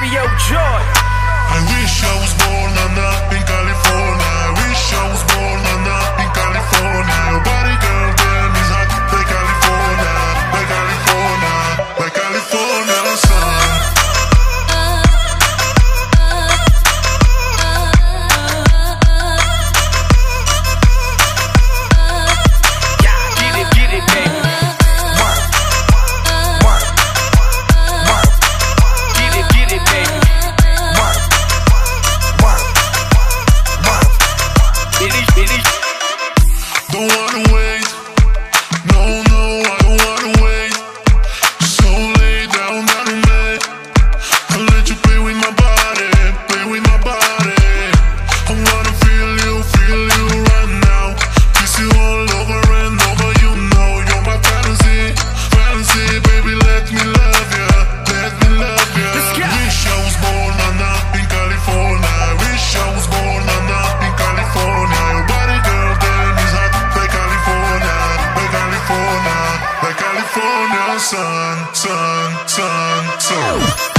Mario Joy. California sun, sun, sun, sun.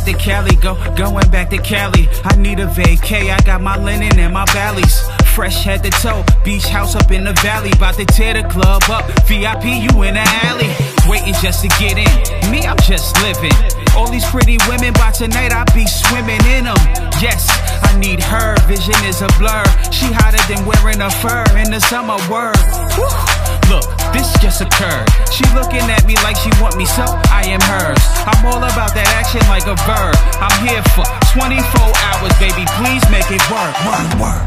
Back to Cali, go, going back to Cali. I need a vacay, I got my linen and my valleys. Fresh head to toe, beach house up in the valley. About to tear the club up, VIP, you in the alley. Waiting just to get in, me, I'm just living. All these pretty women, by tonight I'll be swimming in them. Yes, I need her, vision is a blur. She hotter than wearing a fur in the summer word. Look, this just occurred. She looking at me like she want me, so I am hers. I'm all about that action like a verb. I'm here for 24 hours, baby. Please make it work. Work, work.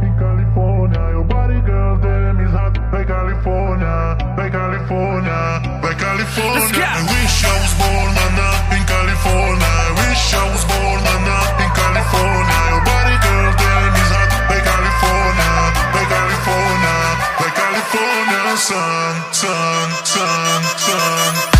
in California. Your body, girl, damn is hot like California, like California, like California. Let's go. I wish I was born sun, sun, sun, sun.